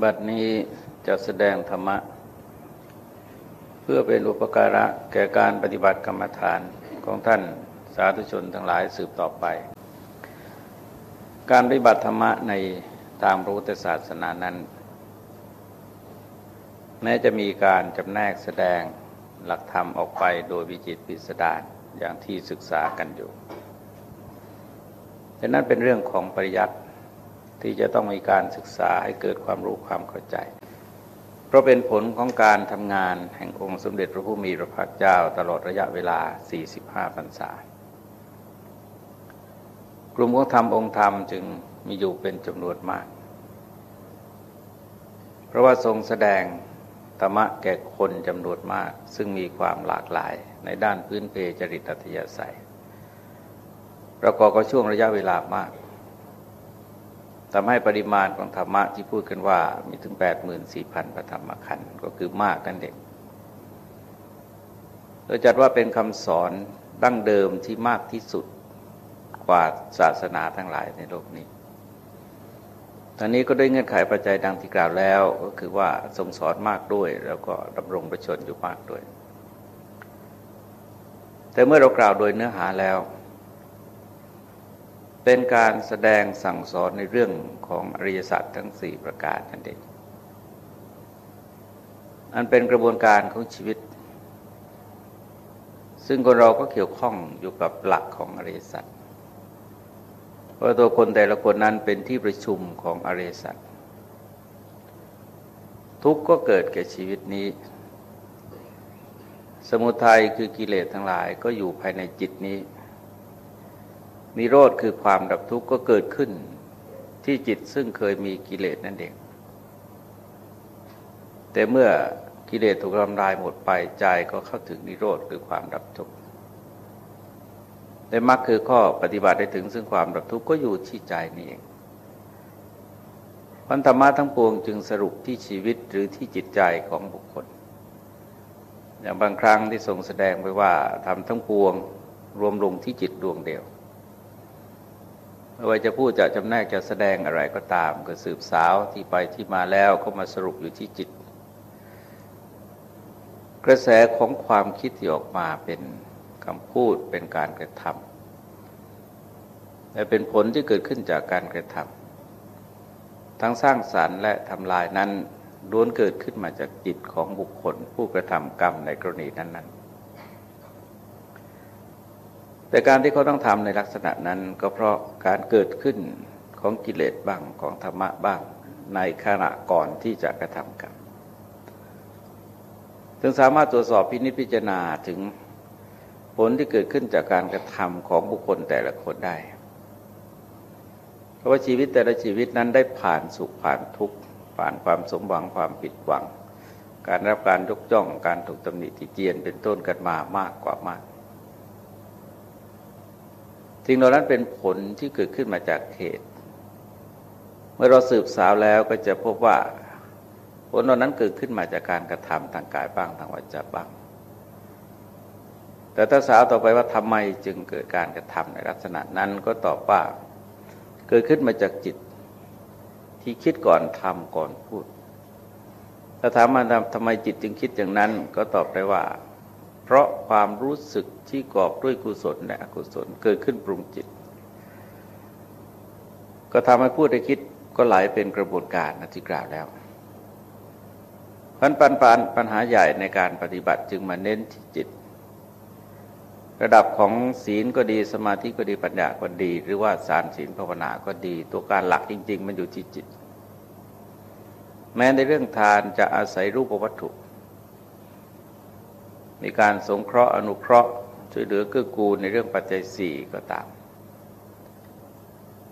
บัดนี้จะแสดงธรรมะ เพื่อเป็นอุปการะแก่การปฏิบัติกรรมฐานของท่านสาธุชนทั้งหลายสืบต่อไป การปฏิบัติธรรมะในทางพระพุทธศาสนานั้น แม้จะมีการจำแนกแสดงหลักธรรมออกไปโดยวิจิตพิสดารอย่างที่ศึกษากันอยู่แต่นั้นเป็นเรื่องของปริยัติ ที่จะต้องมีการศึกษาให้เกิดความรู้ความเข้าใจ เพราะเป็นผลของการทำงานแห่งองค์สมเด็จพระผู้มีพระภาคเจ้าตลอดระยะเวลา 45พรรษากลุ่มของธรรมองค์ธรรมจึงมีอยู่เป็นจำนวนมาก เพราะว่าทรงแสดงธรรมะแก่คนจำนวนมาก ซึ่งมีความหลากหลายในด้านพื้นเพจริตอัธยาศัยประกอบกับช่วงระยะเวลามาก ทำให้ปริมาณของธรรมะที่พูดกันว่ามีถึง 84,000ประธรรมขันธ์ก็คือมากนั่นเองโดยจัดว่าเป็นคำสอนดั้งเดิมที่มากที่สุดกว่าศาสนาทั้งหลายในโลกนี้ตอนนี้ก็ด้วยเงื่อนไขปัจจัยดังที่กล่าวแล้วก็คือว่าทรงสอนมากด้วย แล้วก็ดำรงประชนอยู่มากด้วย แต่เมื่อเรากล่าวโดยเนื้อหาแล้ว เป็นการแสดงสั่งสอนในเรื่องของอริยสัจทั้งสี่ประการนั่นเองอันเป็นกระบวนการของชีวิต ซึ่งคนเราก็เกี่ยวข้องอยู่กับหลักของอริยสัจเพราะตัวคนแต่ละคนนั้นเป็นที่ประชุมของอริยสัจทุกข์ก็เกิดแก่ชีวิตนี้ สมุทัยคือกิเลสทั้งหลายก็อยู่ภายในจิตนี้ นิโรธคือความดับทุกข์ก็เกิดขึ้นที่จิตซึ่งเคยมีกิเลสนั่นเอง แต่เมื่อกิเลสถูกทำลายหมดไปใจก็เข้าถึงนิโรธคือความดับทุกข์แต่มรรคคือข้อปฏิบัติได้ถึงซึ่งความดับทุกข์ก็อยู่ที่ใจนี่เองพันธรรมะทั้งปวงจึงสรุปที่ชีวิตหรือที่จิตใจของบุคคล อย่างบางครั้งที่ทรงแสดงไว้ว่าทำทั้งปวงรวมลงที่จิตดวงเดียว ไม่ว่าจะพูดจะจำแนกจะแสดงอะไรก็ตาม ก็สืบสาวที่ไปที่มาแล้วก็มาสรุปอยู่ที่จิต กระแสของความคิดที่ออกมาเป็นคำพูดเป็นการกระทำและเป็นผลที่เกิดขึ้นจากการกระทำทั้งสร้างสารรค์และทำลายนั้นล้วนเกิดขึ้นมาจากจิตของบุคคล ผู้กระทำกรรมในกรณีนั้นๆ แต่การที่เขาต้องทำในลักษณะนั้นก็เพราะการเกิดขึ้นของกิเลสบ้างของธรรมะบ้างในขณะก่อนที่จะกระทำกรรมถึงสามารถตรวจสอบพินิจพิจารณาถึงผลที่เกิดขึ้นจากการกระทำของบุคคลแต่ละคนได้ เพราะว่าชีวิตแต่ละชีวิตนั้นได้ผ่านสุขผ่านทุกข์ผ่านความสมหวังความผิดหวัง การรับการยกจ้องการถูกตำหนิติเจียนเป็นต้นกันมามากกว่ามาก สิ่งเหล่านั้นเป็นผลที่เกิดขึ้นมาจากเหตุ เมื่อเราสืบสาวแล้วก็จะพบว่าผลเหล่านั้นเกิดขึ้นมาจากการกระทำทางกายบ้างทางวาจาบ้าง แต่ถ้าสาวต่อไปว่าทำไมจึงเกิดการกระทำในลักษณะนั้นก็ตอบว่า เกิดขึ้นมาจากจิต ที่คิดก่อนทำก่อนพูด ถ้าถามมาทำไมจิตจึงคิดอย่างนั้นก็ตอบได้ว่า เพราะความรู้สึกที่กอบด้วยกุศลและอกุศลเกิดขึ้นปรุงจิต ก็ทำให้พูดได้คิดก็ไหลเป็นกระบวนการนที่กล่าวแล้วพันปันปันปัญหาใหญ่ในการปฏิบัติจึงมาเน้นที่จิต ระดับของศีลก็ดีสมาธิก็ดีปัญญาก็ดี หรือว่าสารศีลภาวนาก็ดี ตัวการหลักจริง ๆ มันอยู่ที่จิต แม้ในเรื่องทานจะอาศัยรูปวัตถุ มีการสงเคราะห์อนุเคราะห์ช่วยเหลือเกื้อกูลในเรื่องปัจจัยสี่ก็ตาม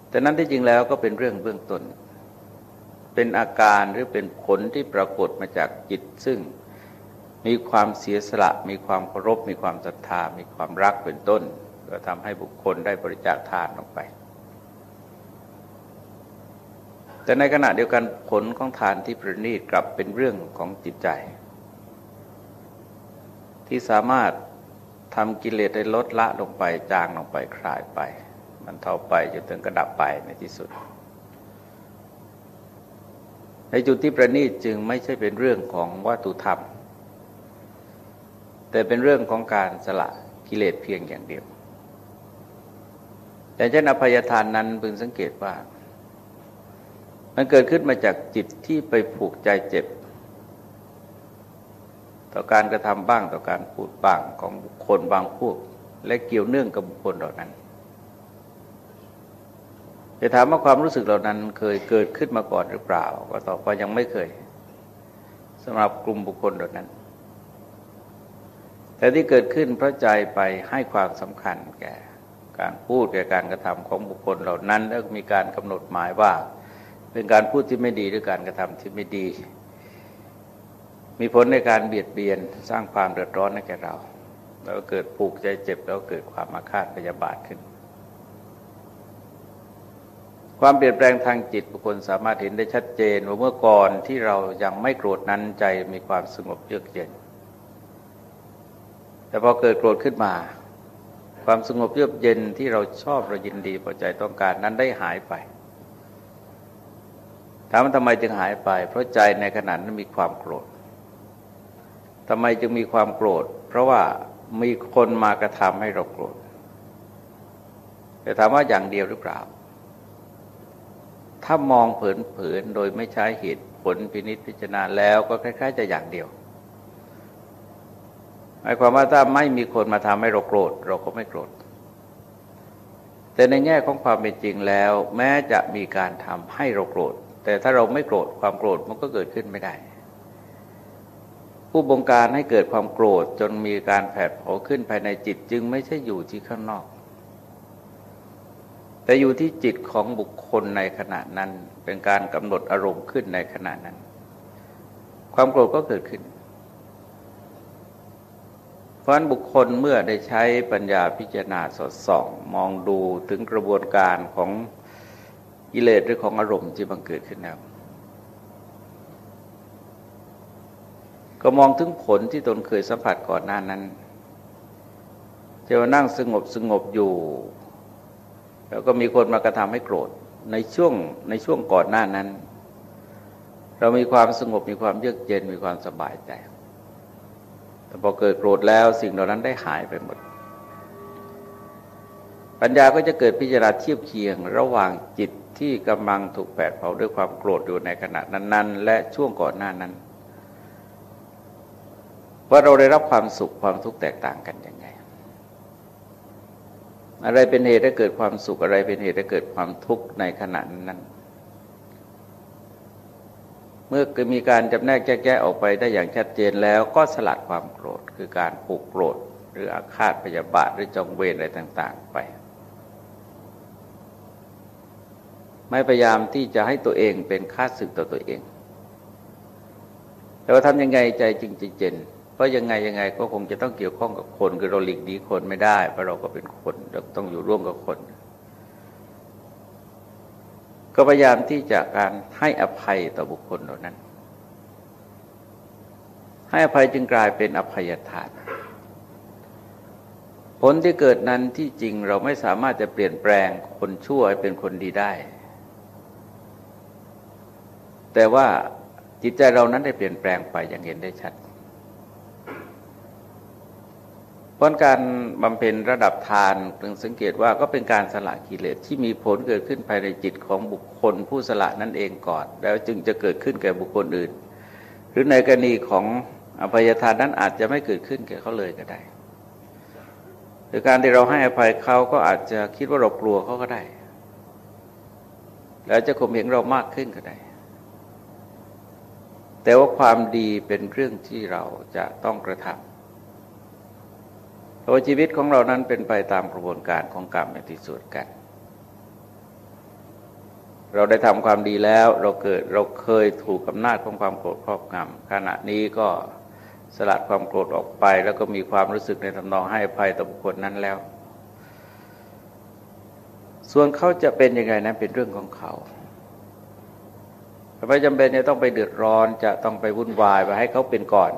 แต่นั้นที่จริงแล้วก็เป็นเรื่องเบื้องต้น เป็นอาการหรือเป็นผลที่ปรากฏมาจากจิตซึ่งมีความเสียสละ มีความเคารพ มีความศรัทธา มีความรักเป็นต้น ก็ทำให้บุคคลได้บริจาคทานลงไป แต่ในขณะเดียวกันผลของทานที่ประณีตกลับเป็นเรื่องของจิตใจ ที่สามารถทำกิเลสได้ลดละลงไปจางลงไปคลายไป มันเท่าไปจนถึงกระดับไปในที่สุด ในจุดที่ประณีตจึงไม่ใช่เป็นเรื่องของวัตถุธรรม แต่เป็นเรื่องของการสละกิเลสเพียงอย่างเดียว แต่เช่นอภัยทานนั้นพึงสังเกตว่า มันเกิดขึ้นมาจากจิตที่ไปผูกใจเจ็บ ต่อการกระทำบ้างต่อการพูดบ้างของบุคคลบางพวก และเกี่ยวเนื่องกับบุคคลเหล่านั้นจะถามว่าความรู้สึกเหล่านั้นเคยเกิดขึ้นมาก่อนหรือเปล่า ก็ตอบว่ายังไม่เคยสำหรับกลุ่มบุคคลเหล่านั้น แต่ที่เกิดขึ้นเพราะใจไปให้ความสำคัญแก่ การพูดแก่การกระทำของบุคคลเหล่านั้น แล้วมีการกำหนดหมายว่า เป็นการพูดที่ไม่ดีหรือการกระทำที่ไม่ดี มีผลในการเบียดเบียนสร้างความเดือดร้อนให้แก่เรา แล้วเกิดผูกใจเจ็บแล้วเกิดความอาฆาตพยาบาทขึ้น ความเปลี่ยนแปลงทางจิตบุคคลสามารถเห็นได้ชัดเจนว่าเมื่อก่อนที่เรายังไม่โกรธนั้นใจมีความสงบเยือกเย็น แต่พอเกิดโกรธขึ้นมา ความสงบเยือกเย็นที่เราชอบเรายินดีพอใจต้องการนั้นได้หายไปถามว่าทำไมจึงหายไป เพราะใจในขณะนั้นมีความโกรธ ทำไมจึงมีความโกรธ เพราะว่ามีคนมากระทำให้เราโกรธ แต่ถามว่าอย่างเดียวหรือเปล่า ถ้ามองเผินๆโดยไม่ใช้เหตุผลพินิษพิจารณาแล้วก็คล้าย ๆ จะอย่างเดียวหมายความว่าถ้าไม่มีคนมาทำให้เราโกรธ เราก็ไม่โกรธ แต่ในแง่ของความเป็นจริงแล้ว แม้จะมีการทำให้เราโกรธ แต่ถ้าเราไม่โกรธความโกรธมันก็เกิดขึ้นไม่ได้ ผู้บงการให้เกิดความโกรธจนมีการแผดเผาขึ้นภายในจิตจึงไม่ใช่อยู่ที่ข้างนอก แต่อยู่ที่จิตของบุคคลในขณะนั้นเป็นการกำหนดอารมณ์ขึ้นในขณะนั้น ความโกรธก็เกิดขึ้น เพราะนั้นบุคคลเมื่อได้ใช้ปัญญาพิจารณาสอดส่อง มองดูถึงกระบวนการของกิเลสหรือของอารมณ์ที่บังเกิดขึ้นแล้ว ก็มองถึงผลที่ตนเคยสัมผัสก่อนหน้านั้นจะมานั่งสงบสงบอยู่ แล้วก็มีคนมากระทำให้โกรธในช่วงในช่วงก่อนหน้านั้น เรามีความสงบมีความเยือกเย็นมีความสบายใจแต่พอเกิดโกรธแล้วสิ่งเหล่านั้นได้หายไปหมด ปัญญาก็จะเกิดพิจารณาเทียบเคียง ระหว่างจิตที่กำลังถูกแผดเผาด้วยความโกรธอยู่ในขณะนั้น ๆ และช่วงก่อนหน้านั้น ว่าเราได้รับความสุขความทุกข์แตกต่างกันยังไง อะไรเป็นเหตุให้เกิดความสุขอะไรเป็นเหตุให้เกิดความทุกข์ในขณะนั้น เมื่อมีการจำแนกแยกแยะออกไปได้อย่างชัดเจนแล้วก็สลัดความโกรธคือการผูกโกรธ หรืออาฆาตพยาบาทหรือจองเวรอะไรต่าง ๆ ไป ไม่พยายามที่จะให้ตัวเองเป็นค่าศึกต่อตัวเองแต่ว่าทำยังไงใจจริงจเจน ราะยังไงยังไงก็คงจะต้องเกี่ยวข้องกับคนคือเราหลีกหนีคนไม่ได้เพราะเราก็เป็นคนเราต้องอยู่ร่วมกับคน ก็พยายามที่จะการให้อภัยต่อบุคคลเหล่านั้น ให้อภัยจึงกลายเป็นอภัยทานผลที่เกิดนั้นที่จริงเราไม่สามารถจะเปลี่ยนแปลงคนชั่วให้เป็นคนดีได้ แต่ว่าจิตใจเรานั้นได้เปลี่ยนแปลงไปอย่างเห็นได้ชัด เพราะการบำเพ็ญระดับทานพึงสังเกตว่าก็เป็นการสละกิเลสที่มีผลเกิดขึ้นภายในจิตของบุคคลผู้สละนั่นเองก่อน แล้วจึงจะเกิดขึ้นแก่บุคคลอื่น หรือในกรณีของอภัยทานนั้นอาจจะไม่เกิดขึ้นแก่เขาเลยก็ได้หรือการที่เราให้อภัยเขาก็อาจจะคิดว่าเรากลัวเขาก็ได้ แล้วจะข่มเหงเรามากขึ้นก็ได้ แต่ว่าความดีเป็นเรื่องที่เราจะต้องกระทำ ราะชีวิตของเรานั้นเป็นไปตามกระบวนการของกรรมในที่สุดกัน เราได้ทำความดีแล้วเราเกิดเราเคยถูกอำนาจของความโกรธครอบงำขณะนี้ก็สลัดความโกรธออกไป แล้วก็มีความรู้สึกในทำนองให้ภัยต่อบุคคลนั้นแล้ว ส่วนเขาจะเป็นยังไงนั้นเป็นเรื่องของเขาไม่จำเป็นจะต้องไปเดือดร้อนจะต้องไปวุ่นวายไปให้เขาเป็นก่อน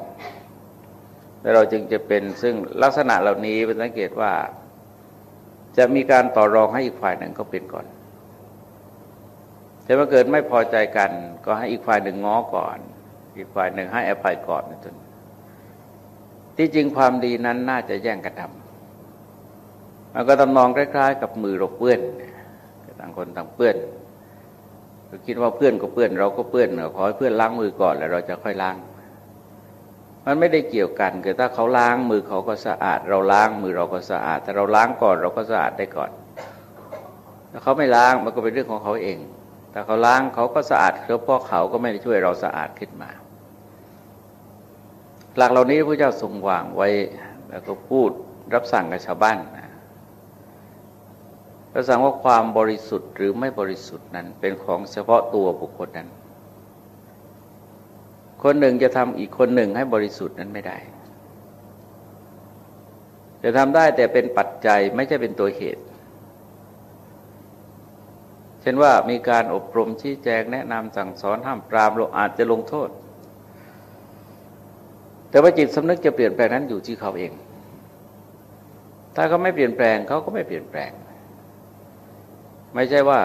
แล้วเราจึงจะเป็นซึ่งลักษณะเหล่านี้เป็นสังเกตว่า จะมีการต่อรองให้อีกฝ่ายหนึ่งเขาเป็นก่อนแต่ว่าเกิดไม่พอใจกัน ก็ให้อีกฝ่ายหนึ่งง้อก่อน อีกฝ่ายหนึ่งให้อภัยก่อนนะจนที่จริงความดีนั้นน่าจะแย่งกันทำมันก็ตำนองคล้าย ๆ กับมือเราเปื้อนต่างคนต่างเปื้อนก็คิดว่าเพื่อนก็เปื้อนเราก็เปื้อนขอให้เพื่อนล้างมือก่อนแล้วเราจะค่อยล้าง มันไม่ได้เกี่ยวกันคือถ้าเขาล้างมือเขาก็สะอาด เราล้างมือเราก็สะอาดถ้าเราล้างก่อนเราก็สะอาดได้ก่อนถ้าเขาไม่ล้างมันก็เป็นเรื่องของเขาเองถ้าเขาล้างเขาก็สะอาดเพราะเขาก็ไม่ได้ช่วยเราสะอาดขึ้นมา หลักเหล่านี้พระเจ้าทรงวางไว้แล้วก็พูดรับสั่งกับชาวบ้านนะรับสั่งว่าความบริสุทธิ์หรือไม่บริสุทธิ์นั้นเป็นของเฉพาะตัวบุคคลนั้น คนหนึ่งจะทำอีกคนหนึ่งให้บริสุทธิ์นั้นไม่ได้ จะทำได้แต่เป็นปัจจัยไม่ใช่เป็นตัวเหตุ เช่นว่ามีการอบรมชี้แจงแนะนำสั่งสอนห้ามปรามเราอาจจะลงโทษ แต่ว่าจิตสำนึกจะเปลี่ยนแปลงนั้นอยู่ที่เขาเอง ถ้าเขาไม่เปลี่ยนแปลงเขาก็ไม่เปลี่ยนแปลง ไม่ใช่ว่า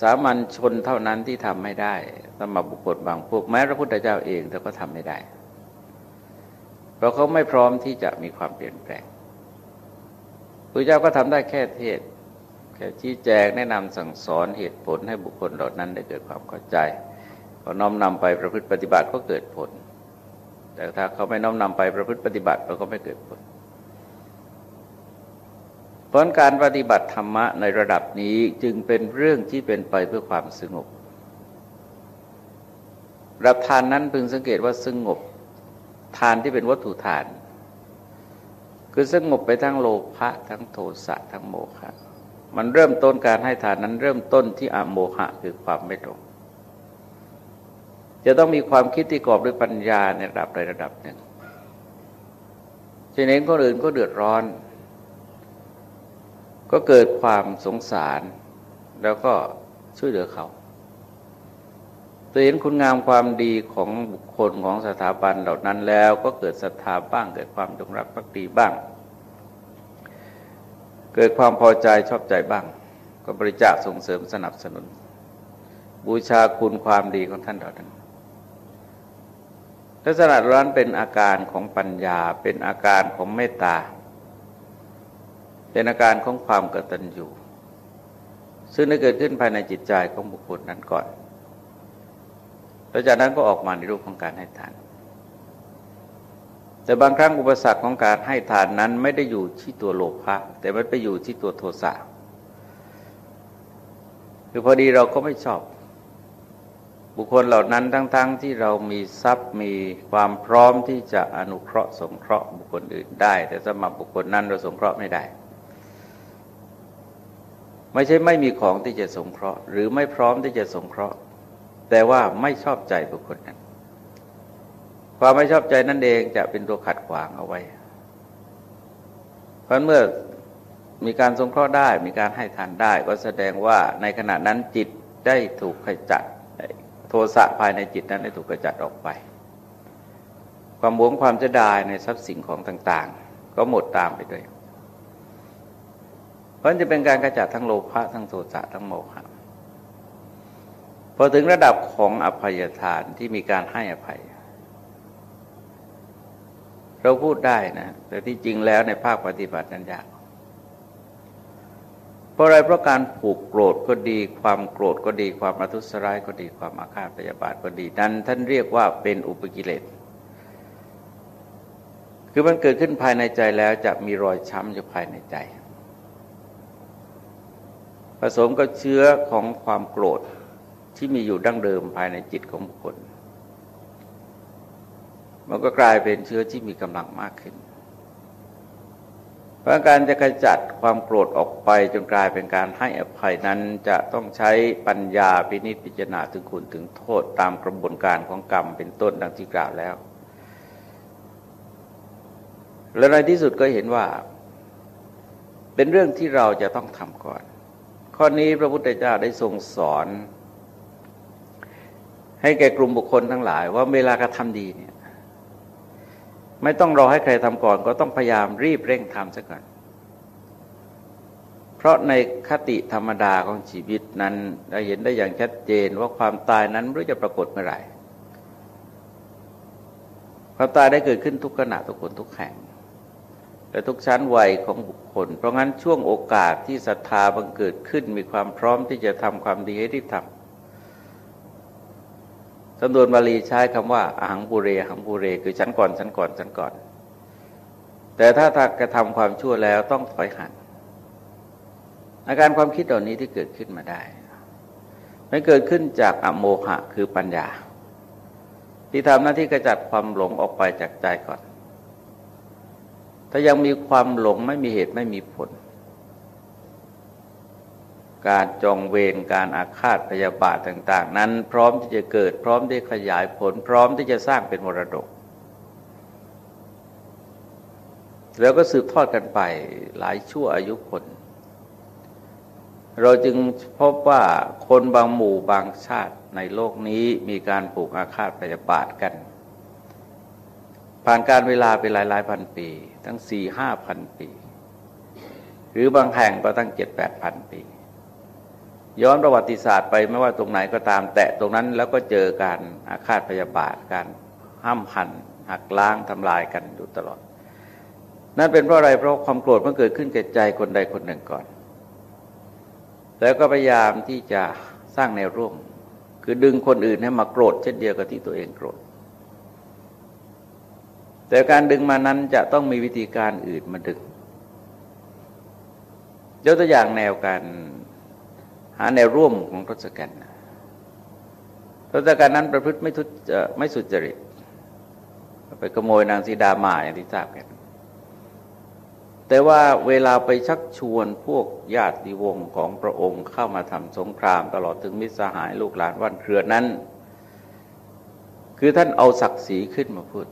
สามัญชนเท่านั้นที่ทำไม่ได้ สำหรับบุคคลบางพวกแม้พระพุทธเจ้าเองแต่ก็ทำไม่ได้ เพราะเขาไม่พร้อมที่จะมีความเปลี่ยนแปลงพระเจ้าก็ทำได้แค่เทศแค่ชี้แจงแนะนำสั่งสอนเหตุผลให้บุคคลเหล่านั้นได้เกิดความเข้าใจพอน้อมนำไปประพฤติปฏิบัติก็เกิดผล แต่ถ้าเขาไม่น้อมนำไปประพฤติปฏิบัติเราก็ไม่เกิดผลเพราะการปฏิบัติธรรมะในระดับนี้จึงเป็นเรื่องที่เป็นไปเพื่อความสงบ รับทานนั้นพึงสังเกตว่าสงบทานที่เป็นวัตถุทาน คือสงบไปทั้งโลภะทั้งโทสะทั้งโมฆะมันเริ่มต้นการให้ทานนั้นเริ่มต้นที่อโมหะคือความไม่ตรง จะต้องมีความคิดที่กอบด้วยปัญญาในระดับใดระดับหนึ่งเช่นนี้คนอื่นก็เดือดร้อน ก็เกิดความสงสาร แล้วก็ช่วยเหลือเขา ตัวเห็นคุณงามความดีของบุคคลของสถาบันเหล่านั้นแล้วก็เกิดศรัทธาบ้าง เกิดความจงรักภักดีบ้าง เกิดความพอใจชอบใจบ้าง ก็บริจาคส่งเสริมสนับสนุน บูชาคุณความดีของท่านเหล่านั้นลักษณะร้านเป็นอาการของปัญญาเป็นอาการของเมตตา เป็นอาการของความกตัญญูซึ่งได้เกิดขึ้นภายในจิตใจของบุคคลนั้นก่อน แล้วจากนั้นก็ออกมาในรูปของการให้ทาน แต่บางครั้งอุปสรรคของการให้ทานนั้นไม่ได้อยู่ที่ตัวโลภะแต่มันไปอยู่ที่ตัวโทสะคือพอดีเราก็ไม่ชอบ บุคคลเหล่านั้นทั้งๆทที่เรามีทรัพย์มีความพร้อมที่จะอนุเคราะห์สงเคราะห์บุคคลอื่นได้ แต่สำหรับบุคคลนั้นเราสงเคราะห์ไม่ได้ ไม่ใช่ไม่มีของที่จะสงเคราะห์ หรือไม่พร้อมที่จะสงเคราะห์ แต่ว่าไม่ชอบใจบุคคลนั้น ความไม่ชอบใจนั่นเองจะเป็นตัวขัดขวางเอาไว้ เพราะเมื่อมีการสงเคราะห์ได้ มีการให้ทานได้ ก็แสดงว่าในขณะนั้นจิตได้ถูกขจัดโทสะภายในจิตนั้นได้ถูกขจัดออกไป ความหวงความจะได้ในทรัพย์สินของต่าง ๆ ก็หมดตามไปด้วย เพราะจะเป็นการกระจัดทั้งโลภะทั้งโทสะทั้งโมหะ อถึงระดับของอภัยทานที่มีการให้อภัย เราพูดได้นะ แต่ที่จริงแล้วในภาคปฏิบัตินั้นยากเพราะอะไรเพราะการผูกโกรธก็ดี ความโกรธก็ดี ความอทุสร้ายก็ดีความอาฆาตพยาบาทก็ดีนั้น ท่านเรียกว่าเป็นอุปกิเลสคือมันเกิดขึ้นภายในใจแล้วจะมีรอยช้ำอยู่ภายในใจ ผสมกับเชื้อของความโกรธ ที่มีอยู่ดั้งเดิมภายในจิตของบุคคล มันก็กลายเป็นเชื้อที่มีกำลังมากขึ้น เพราะการจะขจัดความโกรธออกไปจนกลายเป็นการให้อภัยนั้นจะต้องใช้ปัญญาพินิจพิจารณาถึงคุณถึงโทษตามกระบวนการของกรรมเป็นต้นดังที่กล่าวแล้ว และในที่สุดก็เห็นว่า เป็นเรื่องที่เราจะต้องทำก่อน ข้อนี้พระพุทธเจ้าได้ทรงสอน ให้แก่กลุ่มบุคคลทั้งหลาย ว่าเวลากระทำดีเนี่ยไม่ต้องรอให้ใครทำก่อน ก็ต้องพยายามรีบเร่งทำซะก่อนเพราะในคติธรรมดาของชีวิตนั้นเราเห็นได้อย่างชัดเจนว่าความตายนั้นไม่รู้จะปรากฏเมื่อไหร่ความตายได้เกิดขึ้นทุกขณะทุกคนทุกแห่งและทุกชั้นวัยของบุคคล เพราะงั้นช่วงโอกาสที่ศรัทธาบังเกิดขึ้นมีความพร้อมที่จะทำความดีให้รีบทำ สำนวนบาลีใช้คำว่าอาหังบุเรหังบุเร คือชั้นก่อนชั้นก่อนชั้นก่อน แต่ถ้าถ้ากระทำความชั่วแล้วต้องถอยหันอาการความคิดเหล่านี้ที่เกิดขึ้นมาได้ไม่เกิดขึ้นจากอโมหะคือปัญญา ที่ทำหน้าที่กระจัดความหลงออกไปจากใจก่อน ถ้ายังมีความหลงไม่มีเหตุไม่มีผล การจองเวรการอาฆาตพยาบาทต่าง ๆ นั้น พร้อมที่จะเกิดพร้อมที่ขยายผล พร้อมที่จะสร้างเป็นมรดก แล้วก็สืบทอดกันไปหลายชั่วอายุคน เราจึงพบว่าคนบางหมู่บางชาติในโลกนี้มีการปลูกอาฆาตพยาบาทกัน ผ่านการเวลาไปหลายหลายพันปี ทั้งสี่ห้าพันปี หรือบางแห่งก็ตั้งเจ็ดแปดพันปี ย้อนประวัติศาสตร์ไปไม่ว่าตรงไหนก็ตาม แตะตรงนั้นแล้วก็เจอการอาฆาตพยาบาทการห้ามหันหักล้างทำลายกันอยู่ตลอด นั่นเป็นเพราะอะไรเพราะความโกรธมันเกิดขึ้นแก่ใจคนใดคนหนึ่งก่อน แล้วก็พยายามที่จะสร้างแนวร่วม คือดึงคนอื่นให้มาโกรธเช่นเดียวกับที่ตัวเองโกรธแต่การดึงมานั้นจะต้องมีวิธีการอื่นมาดึงยกตัวอย่างแนวการ หาแนวร่วมของทศกัณฐ์ทศกัณฐ์นั้นประพฤติไม่ทุไม่สุจริต ไปขโมยนางสีดามาอย่างที่ทราบกัน แต่ว่าเวลาไปชักชวนพวกญาติวงศ์ของพระองค์เข้ามาทำสงคราม ตลอดถึงมิตรสหายลูกหลานวันเครือนั้น คือท่านเอาศักดิ์ศรีขึ้นมาพูด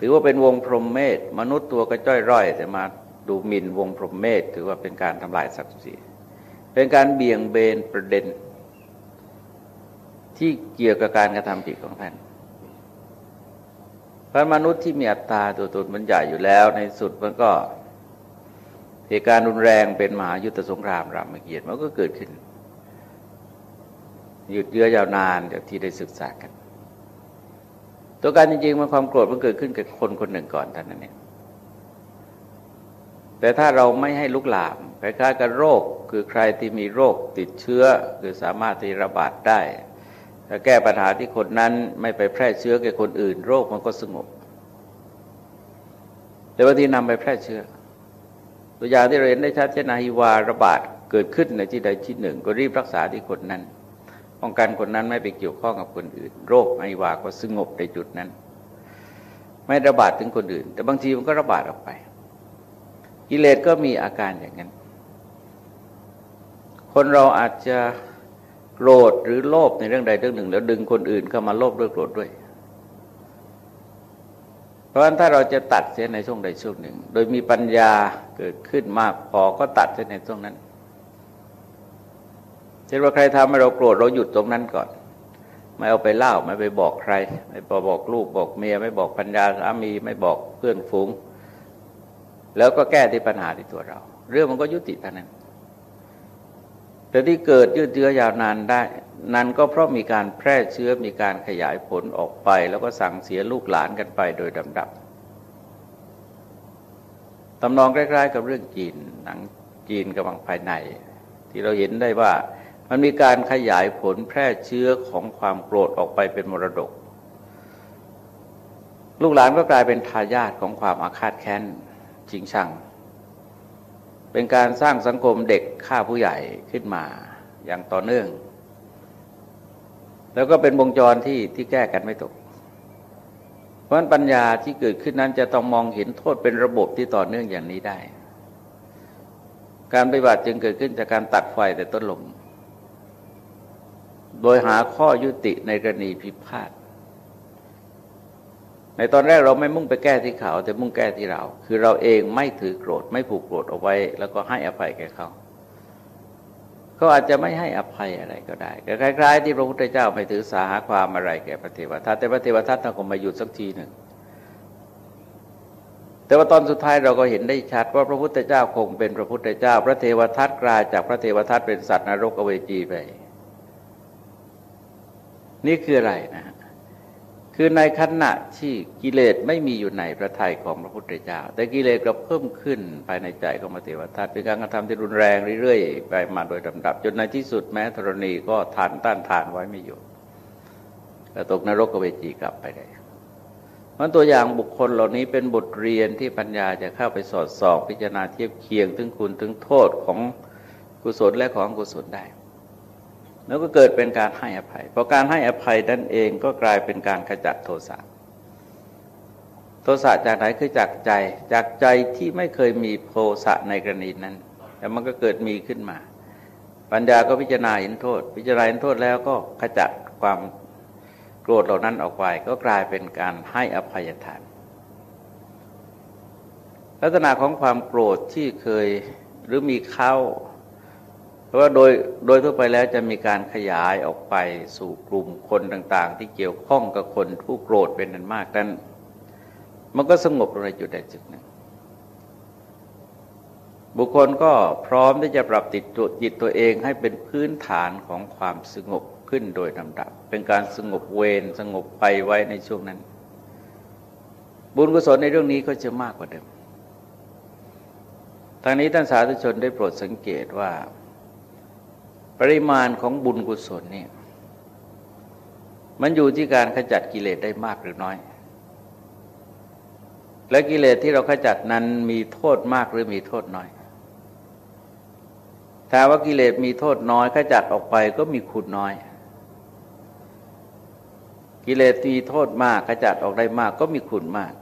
ถือว่าเป็นวงพรหมเมธมนุษย์ตัวก็จ้อยร่อย แต่มาดูหมิ่นวงพรหมเมธถือว่าเป็นการทำลายศักดิ์ศรี เป็นการเบี่ยงเบนประเด็น ที่เกี่ยวกับการกระทำผิดของท่านเพราะมนุษย์ที่มีอัตตาตัวตนมันใหญ่อยู่แล้ว ในสุดมันก็เหตุการณ์รุนแรงเป็นมหายุทธสงครามรามเกียรติมันก็เกิดขึ้น หยุดเยื้อยาวนานจากที่ได้ศึกษากัน ตัวการจริงๆมันความโกรธมันเกิดขึ้นกับคนคนหนึ่งก่อนท่านนั้นเอง แต่ถ้าเราไม่ให้ลุกลามคล้ายๆกับโรค คือใครที่มีโรคติดเชื้อ คือสามารถที่ระบาดได้ถ้าแก้ปัญหาที่คนนั้นไม่ไปแพร่เชื้อแก่คนอื่น โรคมันก็สงบ แต่บางทีนำไปแพร่เชื้อ ตัวอย่างที่เราเห็นได้ชัดเช่นอาฮิวาระบาดเกิดขึ้นในที่ใดที่หนึ่ง ก็รีบรักษาที่คนนั้นป้องกันคนนั้นไม่ไปเกี่ยวข้องกับคนอื่น โรคไอวาก็สงบในจุดนั้น ไม่ระบาดถึงคนอื่น แต่บางทีมันก็ระบาดออกไป กิเลสก็มีอาการอย่างนั้น คนเราอาจจะโกรธหรือโลภในเรื่องใดเรื่องหนึ่ง แล้วดึงคนอื่นเข้ามาโลภด้วยโกรธด้วย เพราะฉะนั้นถ้าเราจะตัดเสียในช่วงใดช่วงหนึ่ง โดยมีปัญญาเกิดขึ้นมากพอก็ตัดเสียในช่วงนั้นเช่นว่าใครทำให้เราโกรธเราหยุดตรงนั้นก่อน ไม่เอาไปเล่าไม่ไปบอกใคร ไม่ไปบอกลูกบอกเมีย ไม่บอกปัญญาสามีไม่บอกเพื่อนฝูง แล้วก็แก้ที่ปัญหาที่ตัวเรา เรื่องมันก็ยุติเท่านั้น แต่ที่เกิดยืดเยื้อยาวนานได้ นั้นก็เพราะมีการแพร่เชื้อมีการขยายผลออกไป แล้วก็สั่งเสียลูกหลานกันไปโดยลำดับตำนองใกล้ๆกับเรื่องจีนหนังจีนกำลังภายใน ที่เราเห็นได้ว่ามันมีการขยายผลแพร่เชื้อของความโกรธออกไปเป็นมรดก ลูกหลานก็กลายเป็นทายาทของความอาฆาตแค้น จิงชัง เป็นการสร้างสังคมเด็กฆ่าผู้ใหญ่ขึ้นมาอย่างต่อเนื่อง แล้วก็เป็นวงจรที่ที่แก้กันไม่ตก เพราะปัญญาที่เกิดขึ้นนั้นจะต้องมองเห็นโทษเป็นระบบที่ต่อเนื่องอย่างนี้ได้ การปฏิบัติจึงเกิดขึ้นจากการตัดไฟแต่ต้นลมโดยหาข้อยุติในกรณีพิพาท ในตอนแรกเราไม่มุ่งไปแก้ที่เขาแต่มุ่งแก้ที่เรา คือเราเองไม่ถือโกรธไม่ผูกโกรธเอาไว้ แล้วก็ให้อภัยแก่เขาเขาอาจจะไม่ให้อภัยอะไรก็ได้คล้าย ๆ ที่พระพุทธเจ้าไม่ถือสาหาความอะไรแก่พระเทวทัตแต่พระเทวทัตท่านก็มาหยุดสักทีหนึ่งแต่ว่าตอนสุดท้ายเราก็เห็นได้ชัดว่าพระพุทธเจ้าคงเป็นพระพุทธเจ้า พระเทวทัตกลายจากพระเทวทัตเป็นสัตว์นรกอเวจีไป นี่คืออะไรนะ คือในขณะที่กิเลสไม่มีอยู่ในพระทัยของพระพุทธเจ้า แต่กิเลสก็เพิ่มขึ้นภายในใจของพระเทวทัตเป็นการกระทำที่รุนแรงเรื่อยๆไปมาโดยลำดับจนในที่สุดแม้ธรณีก็ทานต้านทานไว้ไม่อยู่แล้วตกนรกกเวจีกลับไปได้เพราะตัวอย่างบุคคลเหล่านี้เป็นบทเรียนที่ปัญญาจะเข้าไปสอดส่องพิจารณาเทียบเคียงถึงคุณถึงโทษของกุศลและของกุศลได้ แล้วก็เกิดเป็นการให้อภัยเพราะการให้อภัยนั่นเองก็กลายเป็นการขจัดโทสะโทสะจากไหนคือจากใจ จากใจที่ไม่เคยมีโทสะในกรณีนั้น แต่มันก็เกิดมีขึ้นมา ปัญญาก็พิจารณาเห็นโทษ พิจารณาเห็นโทษแล้วก็ขจัดความโกรธเหล่านั้นออกไป ก็กลายเป็นการให้อภัยทาน ลักษณะของความโกรธที่เคยหรือมีเข้า ราะว่าโดยโดยทั่วไปแล้วจะมีการขยายออกไปสู่กลุ่มคนต่าง ๆ ที่เกี่ยวข้องกับคนผู้โกรธเป็นนันมากนั้นมันก็สงบลงในจุดใดจุดหนึ่ง บุคคลก็พร้อมที่จะปรับติดตัวจิตตัวเองให้เป็นพื้นฐานของความสงบขึ้นโดยลำดับ เป็นการสงบเวรสงบไปไว้ในช่วงนั้น บุญกุศลในเรื่องนี้ก็จะมากกว่าเดิมทางนี้ท่านสาธุชนได้โปรดสังเกตว่า ริมาณของบุญกุศลเนี่ยมันอยู่ที่การขจัดกิเลสได้มากหรือน้อย และกิเลสที่เราขจัดนั้นมีโทษมากหรือมีโทษน้อย ถ้าว่ากิเลสมีโทษน้อยขจัดออกไปก็มีคุณน้อย กิเลสมีโทษมากขจัดออกได้มากก็มีคุณมาก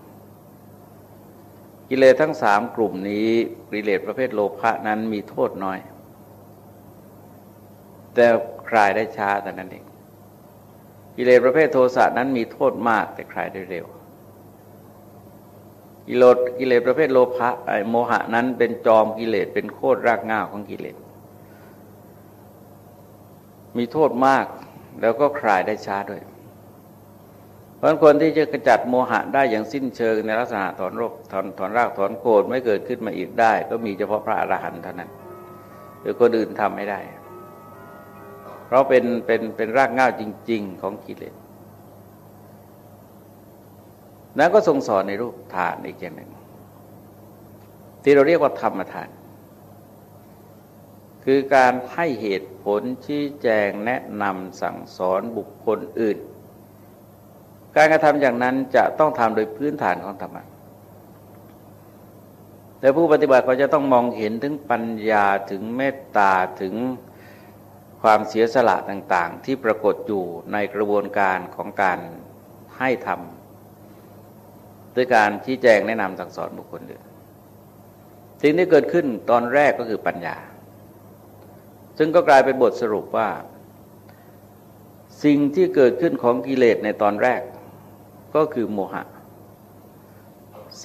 กิเลสทั้งสามกลุ่มนี้กิเลสประเภทโลภะนั้นมีโทษน้อย แต่คลายได้ช้าแต่นั้นเองกิเลสประเภทโทสะนั้นมีโทษมากแต่คลายได้เร็วกิเลสกิเลสประเภทโลภะไอโมหะนั้นเป็นจอมกิเลสเป็นโคตรรากง่าของกิเลสมีโทษมากแล้วก็คลายได้ช้าด้วยเพราะคนที่จะกระจัดโมหะได้อย่างสิ้นเชิง ในลักษณะถอนโรคถอนถอนรากถอนโคนไม่เกิดขึ้นมาอีกได้ ก็มีเฉพาะพระอรหันต์เท่านั้นหรือคนอื่นทำไม่ได้ เพราะเป็นเป็นเป็นรากง่าจริง ๆ ของกิเลสนั้นก็ทรงสอนในรูปทานอีกอย่างหนึ่ง ที่เราเรียกว่าธรรมทาน คือการให้เหตุผลชี้แจงแนะนำสั่งสอนบุคคลอื่น การกระทำอย่างนั้นจะต้องทำโดยพื้นฐานของธรรมะแต่ผู้ปฏิบัติก็จะต้องมองเห็นถึงปัญญาถึงเมตตาถึง ความเสียสละต่างๆ ที่ปรากฏอยู่ในกระบวนการของการให้ทำด้วยการชี้แจงแนะนำสั่งสอนบุคคลอื่นสิ่งที่เกิดขึ้นตอนแรกก็คือปัญญา ซึ่งก็กลายเป็นบทสรุปว่า สิ่งที่เกิดขึ้นของกิเลสในตอนแรก ก็คือโมหะ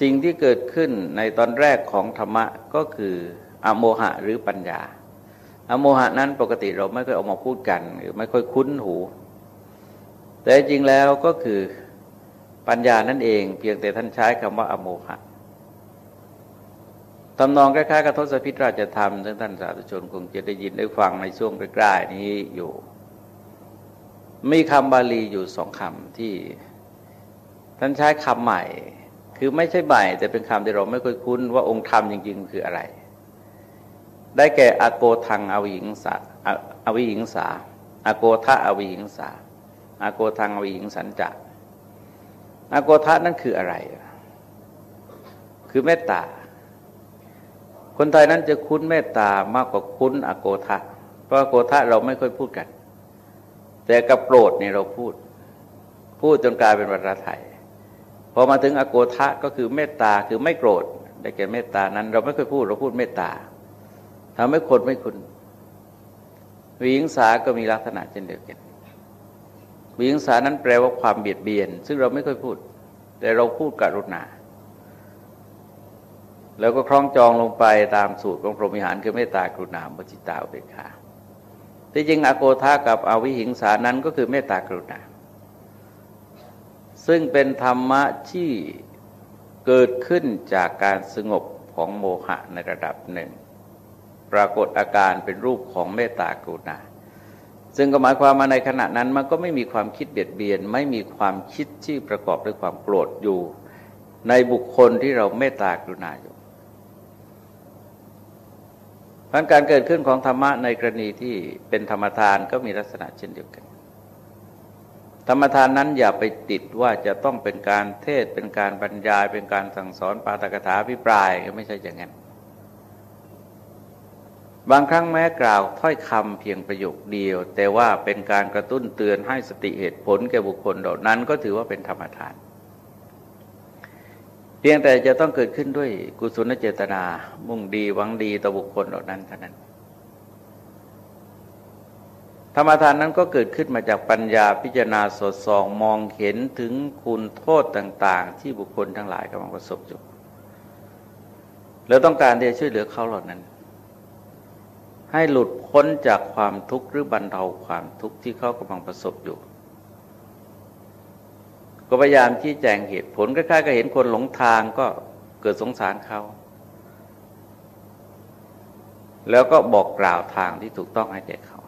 สิ่งที่เกิดขึ้นในตอนแรกของธรรมะก็คืออโมหะหรือปัญญา โมหะนั้นปกติเราไม่เคยออกมาพูดกัน หรือไม่ค่อยคุ้นหู แต่จริงแล้วก็คือปัญญานั่นเอง เพียงแต่ท่านใช้คำว่า อโมหะตำนองคล้ายๆกับทศพิธราชธรรมซึ่งท่านสาธุชนคงจะได้ยินได้ฟังในช่วงใกล้ๆนี้อยู่ มีคำบาลีอยู่สองคำที่ ท่านใช้คำใหม่ คือไม่ใช่ใหม่ แต่เป็นคำที่เราไม่ค่อยคุ้นว่าองค์ธรรมจริงๆ คืออะไร ได้แก่อโกทังอวิหิงสาอวิหิงสาอโกทะอวิหิงสาอโกทังอวิหิงสันจะอโกทะนั่นคืออะไร คือเมตตา คนไทยนั้นจะคุ้นเมตตามากกว่าคุ้นอโกทะ เพราะอโกทะเราไม่ค่อยพูดกัน แต่กับโปรดเนี่ยเราพูด พูดจนกลายเป็นวรรไทยพอมาถึงอโกทะก็คือเมตตาคือไม่โกรธ ได้แก่เมตตานั้น เราไม่ค่อยพูดเราพูดเมตตา ทำให้คนไม่คุณวิหิงสาก็มีลักษณะเช่นเดียวกันวิหิงสานั้นแปลว่าความเบียดเบียน ซึ่งเราไม่ค่อยพูด แต่เราพูดกรุณาแล้วก็คล้องจองลงไปตามสูตรของพรหมิหารคือเมตตากรุณาบจิตาอุเบกขาที่จริงอโกธากับอวิหิงสานั้นก็คือเมตตากรุณา ซึ่งเป็นธรรมะที่เกิดขึ้นจากการสงบของโมหะในระดับหนึ่ง ปรากฏอาการเป็นรูปของเมตตากรุณา ซึ่งก็หมายความมาในขณะนั้นมันก็ไม่มีความคิดเบียดเบียน ไม่มีความคิดที่ประกอบด้วยความโกรธอยู่ ในบุคคลที่เราเมตตากรุณาอยู่เพราะการเกิดขึ้นของธรรมะในกรณีที่เป็นธรรมทานก็มีลักษณะเช่นเดียวกัน ธรรมทานนั้นอย่าไปติดว่าจะต้องเป็นการเทศเป็นการบรรยาย เป็นการสั่งสอนปาตกถาพิปรายก็ไม่ใช่อย่างนั้น บางครั้งแม้กล่าวถ้อยคำเพียงประโยคเดียว แต่ว่าเป็นการกระตุ้นเตือนให้สติเหตุผลแก่บุคคลเหล่านั้นก็ถือว่าเป็นธรรมทาน เพียงแต่จะต้องเกิดขึ้นด้วยกุศลเจตนา มุ่งดีหวังดีต่อบุคคลเหล่านั้นเท่านั้น ธรรมทานนั้นก็เกิดขึ้นมาจากปัญญาพิจารณาสดส่องมองเห็นถึงคุณโทษต่าง ๆ ที่บุคคลทั้งหลายกำลังประสบอยู่แล้วต้องการที่จะช่วยเหลือเขาเหล่านั้น ให้หลุดพ้นจากความทุกข์หรือบรรเทาความทุกข์ที่เขากำลังประสบอยู่ ก็พยายามชี้แจงเหตุผลคล้ายๆกับเห็นคนหลงทางก็เกิดสงสารเขา แล้วก็บอกกล่าวทางที่ถูกต้องให้แก่เขา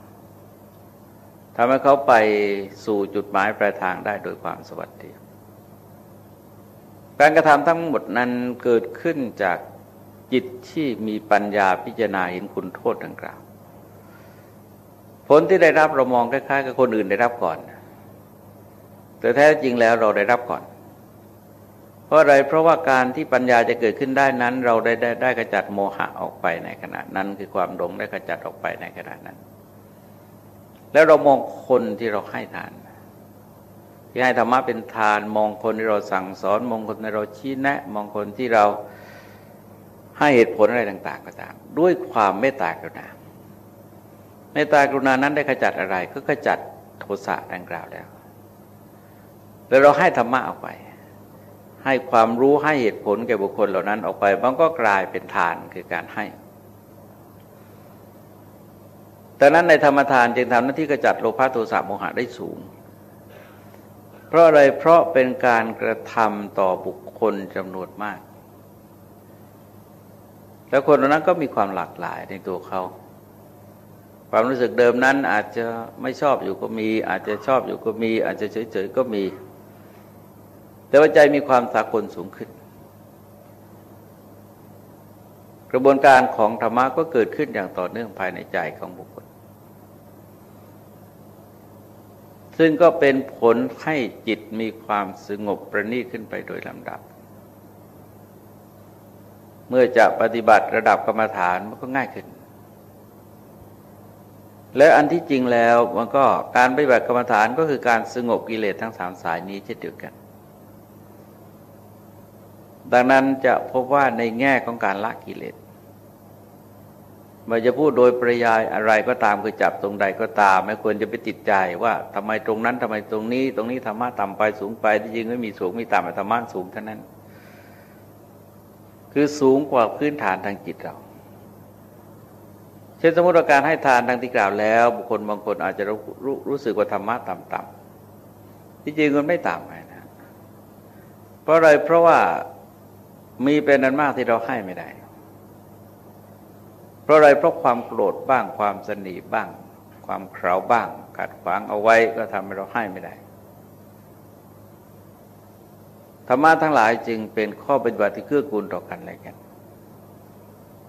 ทำให้เขาไปสู่จุดหมายปลายทางได้โดยความสวัสดีการกระทำทั้งหมดนั้นเกิดขึ้นจาก จิตที่มีปัญญาพิจารณาเห็นคุณโทษดังกล่าว ผลที่ได้รับเรามองคล้ายๆกับคนอื่นได้รับก่อน แต่แท้จริงแล้วเราได้รับก่อน เพราะอะไรเพราะว่าการที่ปัญญาจะเกิดขึ้นได้นั้น เราได้ได้ได้กระจัดโมหะออกไปในขณะนั้น คือความหลงได้กระจัดออกไปในขณะนั้น แล้วเรามองคนที่เราให้ทานที่ให้ธรรมะเป็นทาน มองคนที่เราสั่งสอน มองคนที่เราชี้แนะ มองคนที่เรา ให้เหตุผลอะไรต่าง ๆ ก็ตาม ด้วยความเมตตากรุณาเมตตากรุณานั้นได้ขจัดอะไร ก็ขจัดโทสะดังกล่าวแล้ว แล้วเราให้ธรรมะออกไป ให้ความรู้ให้เหตุผลแก่บุคคลเหล่านั้นออกไปมันก็กลายเป็นทานคือการให้แต่นั้นในธรรมทานจึงทำหน้าที่กระจัดโลภะโทสะโมหะได้สูง เพราะอะไรเพราะเป็นการกระทำต่อบุคคลจำนวนมาก แล้วคนนั้นก็มีความหลากหลายในตัวเขา ความรู้สึกเดิมนั้นอาจจะไม่ชอบอยู่ก็มี อาจจะชอบอยู่ก็มี อาจจะเฉยๆก็มี แต่ว่าใจมีความสากลสูงขึ้น กระบวนการของธรรมะก็เกิดขึ้นอย่างต่อเนื่องภายในใจของบุคคล ซึ่งก็เป็นผลให้จิตมีความสงบประณีตขึ้นไปโดยลำดับ เมื่อจะปฏิบัติระดับกรรมฐานมันก็ง่ายขึ้น และอันที่จริงแล้วมันก็การปฏิบัติกรรมฐานก็คือการสงบกิเลสทั้งสามสายนี้เช่นเดียวกัน ดังนั้นจะพบว่าในแง่ของการละกิเลสมันจะพูดโดยปริยายอะไรก็ตามคือจับตรงใดก็ตาม ไม่ควรจะไปติดใจว่าทำไมตรงนั้นทำไมตรงนี้ ตรงนี้ธรรมะต่ำไปสูงไปที่จริงไม่มีสูงมีต่ำแต่ธรรมะสูงเท่านั้น คือสูงกว่าพื้นฐานทางจิตเรา เช่นสมมติาการให้ทานทางที่กล่าวแล้ว บุคคลบางคนอาจจะรู้รู้รู้สึกว่าธรรมะต่ำๆที่จริงมันไม่ต่ำนะ เพราะอะไรเพราะว่ามีเป็นนันมากที่เราให้ไม่ได้ เพราะอะไรเพราะความโกรธบ้างความสนีบ้าง ความเข่าบ้าง ขัดขวางเอาไว้ก็ทำให้เราให้ไม่ได้ ธรรมะทั้งหลายจึงเป็นข้อปฏิบัติที่เกื้อกูลต่อกันอะไรกัน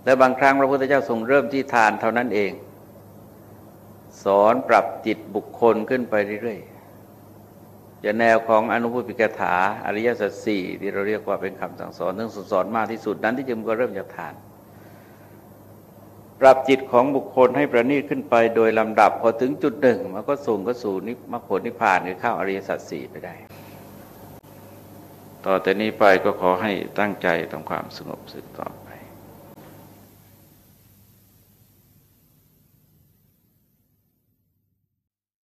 และบางครั้งพระพุทธเจ้าทรงเริ่มที่ทานเท่านั้นเอง สอนปรับจิตบุคคลขึ้นไปเรื่อยๆจะแนวของอนุพุพิกถาอริยสัจสี่ที่เราเรียกว่าเป็นคำสั่งสอนซึ่งสอนมากที่สุดนั้นที่จมก็เริ่มจากทาน ปรับจิตของบุคคลให้ประณีตขึ้นไปโดยลำดับพอถึงจุดหนึ่งมันก็ส่งก็สู่นิมรรคผลนิพพานหรือเข้าอริยสัจสี่ไปได้ ต่อแต่นี้ไปก็ขอให้ตั้งใจทำความสงบสึกต่อไป